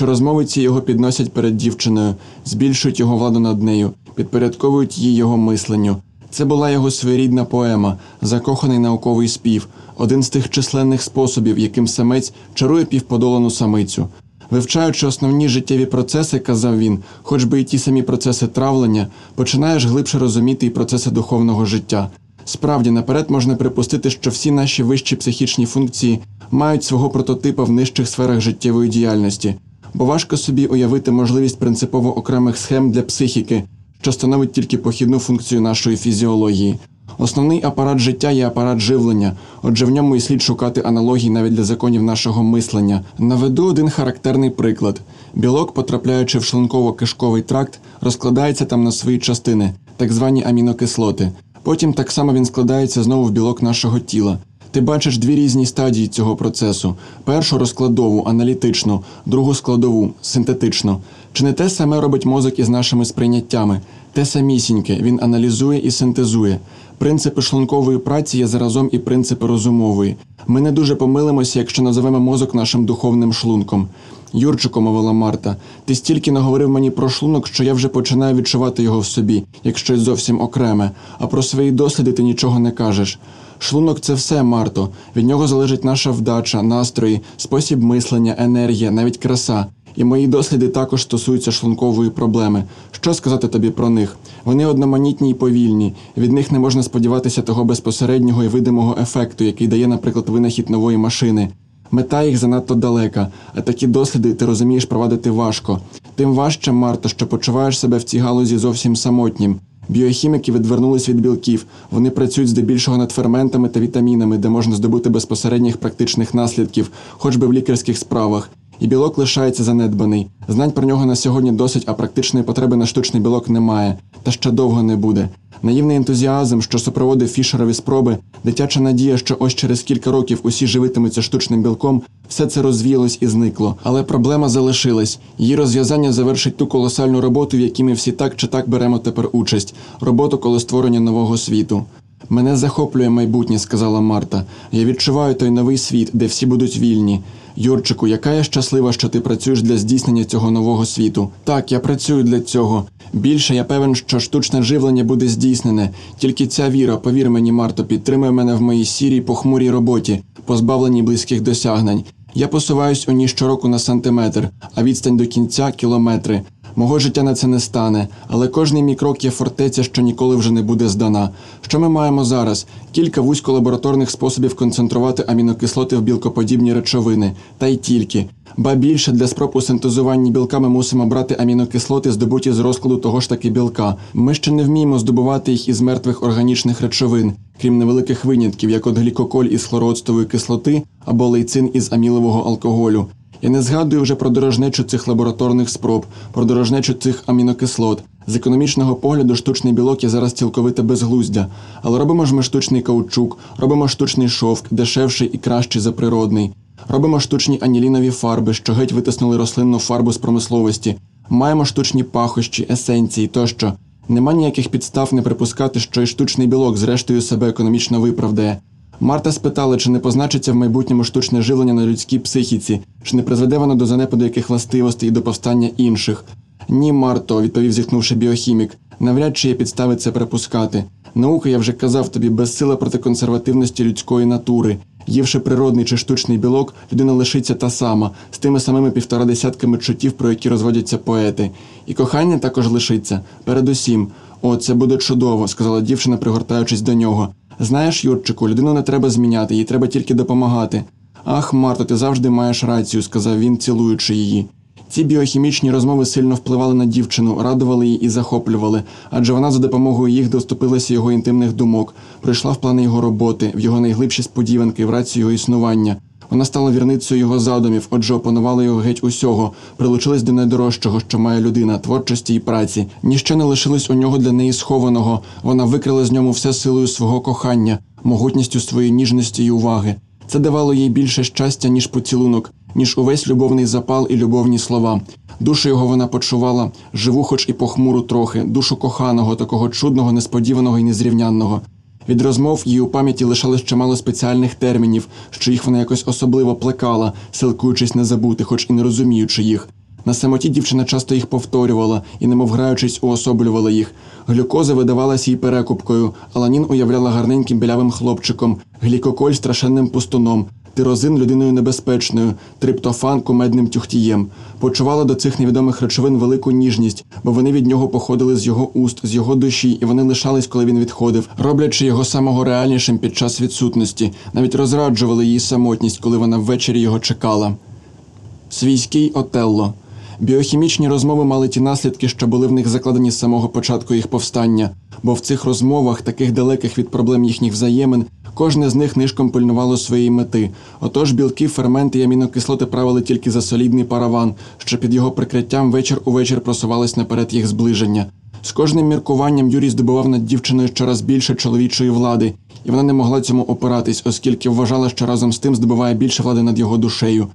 що розмови ці його підносять перед дівчиною, збільшують його владу над нею, підпорядковують її його мисленню. Це була його своєрідна поема, закоханий науковий спів, один з тих численних способів, яким самець чарує півподолану самицю. Вивчаючи основні життєві процеси, казав він, хоч би і ті самі процеси травлення, починаєш глибше розуміти і процеси духовного життя. Справді, наперед можна припустити, що всі наші вищі психічні функції мають свого прототипа в нижчих сферах життєвої діяльності, бо важко собі уявити можливість принципово окремих схем для психіки, що становить тільки похідну функцію нашої фізіології. Основний апарат життя є апарат живлення, отже, в ньому і слід шукати аналогії навіть для законів нашого мислення. Наведу один характерний приклад: білок, потрапляючи в шлунково-кишковий тракт, розкладається там на свої частини, так звані амінокислоти. Потім так само він складається знову в білок нашого тіла. Ти бачиш дві різні стадії цього процесу: першу розкладову, аналітичну, другу складову, синтетичну. Чи не те саме робить мозок із нашими сприйняттями? Те самісіньке, він аналізує і синтезує. Принципи шлункової праці є заразом і принципи розумової. Ми не дуже помилимося, якщо називемо мозок нашим духовним шлунком. Юрчику, мовила Марта, ти стільки наговорив мені про шлунок, що я вже починаю відчувати його в собі, як щось зовсім окреме, а про свої досліди ти нічого не кажеш. Шлунок це все, Марто. Від нього залежить наша вдача, настрої, спосіб мислення, енергія, навіть краса. І мої досліди також стосуються шлункової проблеми. Що сказати тобі про них? Вони одноманітні і повільні. Від них не можна сподіватися того безпосереднього і видимого ефекту, який дає, наприклад, винахід нової машини. Мета їх занадто далека, а такі досліди ти розумієш провадити важко. Тим важче, Марто, що почуваєш себе в цій галузі зовсім самотнім. Біохіміки відвернулись від білків. Вони працюють здебільшого над ферментами та вітамінами, де можна здобути безпосередніх практичних наслідків, хоч би в лікарських справах. І білок лишається занедбаний. Знань про нього на сьогодні досить, а практичної потреби на штучний білок немає, та ще довго не буде. Наївний ентузіазм, що супроводив фішерові спроби, дитяча надія, що ось через кілька років усі живитимуться штучним білком, все це розвіялось і зникло. Але проблема залишилась. Її розв'язання завершить ту колосальну роботу, в якій ми всі так чи так беремо тепер участь роботу коло створення нового світу. Мене захоплює майбутнє, сказала Марта. Я відчуваю той новий світ, де всі будуть вільні. Юрчику, яка я щаслива, що ти працюєш для здійснення цього нового світу. Так, я працюю для цього. Більше я певен, що штучне живлення буде здійснене. Тільки ця віра, повір мені, Марто, підтримує мене в моїй сірій похмурій роботі, позбавленій близьких досягнень. Я посуваюсь у ній щороку на сантиметр, а відстань до кінця кілометри. Мого життя на це не стане, але кожний мій крок є фортеця, що ніколи вже не буде здана. Що ми маємо зараз? Кілька вузьколабораторних способів концентрувати амінокислоти в білкоподібні речовини, та й тільки. Ба більше для спроб у синтезуванні білка ми мусимо брати амінокислоти, здобуті з розкладу того ж таки білка. Ми ще не вміємо здобувати їх із мертвих органічних речовин, крім невеликих винятків, як от глікоколь із хлороцтової кислоти або лейцин із амілового алкоголю. Я не згадую вже про дорожнечу цих лабораторних спроб, про дорожнечу цих амінокислот. З економічного погляду штучний білок є зараз цілковите безглуздя, але робимо ж ми штучний каучук, робимо штучний шовк, дешевший і кращий за природний. Робимо штучні анілінові фарби, що геть витиснули рослинну фарбу з промисловості. Маємо штучні пахощі, есенції тощо. Нема ніяких підстав не припускати, що і штучний білок зрештою себе економічно виправдає. Марта спитала, чи не позначиться в майбутньому штучне живлення на людській психіці, чи не призведе воно до занепаду яких властивостей і до повстання інших. Ні, Марто, відповів зітхнувши біохімік. Навряд чи є підстави це припускати. Наука, я вже казав тобі, безсила проти консервативності людської натури. Ївши природний чи штучний білок, людина лишиться та сама, з тими самими півтора десятками чуттів, про які розводяться поети. І кохання також лишиться. Передусім, о, це буде чудово, сказала дівчина, пригортаючись до нього. Знаєш, Юрчику, людину не треба зміняти, їй треба тільки допомагати. Ах, Марто, ти завжди маєш рацію, сказав він, цілуючи її. Ці біохімічні розмови сильно впливали на дівчину, радували її і захоплювали, адже вона за допомогою їх доступилася його інтимних думок, прийшла в плани його роботи, в його найглибші сподіванки, в рацію його існування. Вона стала вірницею його задумів, отже, опанувала його геть усього, прилучилась до найдорожчого, що має людина, творчості і праці. Ніщо не лишилось у нього для неї схованого. Вона викрила з ньому все силою свого кохання, могутністю своєї ніжності і уваги. Це давало їй більше щастя, ніж поцілунок, ніж увесь любовний запал і любовні слова. Душу його вона почувала, живу, хоч і похмуру трохи, душу коханого, такого чудного, несподіваного і незрівнянного. Від розмов її у пам'яті лишалось чимало спеціальних термінів, що їх вона якось особливо плекала, силкуючись не забути, хоч і не розуміючи їх. На самоті дівчина часто їх повторювала і, немов граючись, уособлювала їх. Глюкоза видавалася їй перекупкою, аланін уявляла гарненьким білявим хлопчиком, глікоколь страшенним пустуном, тирозин людиною небезпечною, триптофан кумедним тюхтієм. Почувала до цих невідомих речовин велику ніжність, бо вони від нього походили з його уст, з його душі, і вони лишались, коли він відходив, роблячи його самого реальнішим під час відсутності, навіть розраджували її самотність, коли вона ввечері його чекала. Свійський Отелло. Біохімічні розмови мали ті наслідки, що були в них закладені з самого початку їх повстання, бо в цих розмовах, таких далеких від проблем їхніх взаємин, кожне з них нишком пильнувало своєї мети. Отож білки, ферменти і амінокислоти правили тільки за солідний параван, що під його прикриттям вечір у вечір просувалось наперед їх зближення. З кожним міркуванням Юрій здобував над дівчиною щораз більше чоловічої влади, і вона не могла цьому опиратись, оскільки вважала, що разом з тим здобуває більше влади над його душею.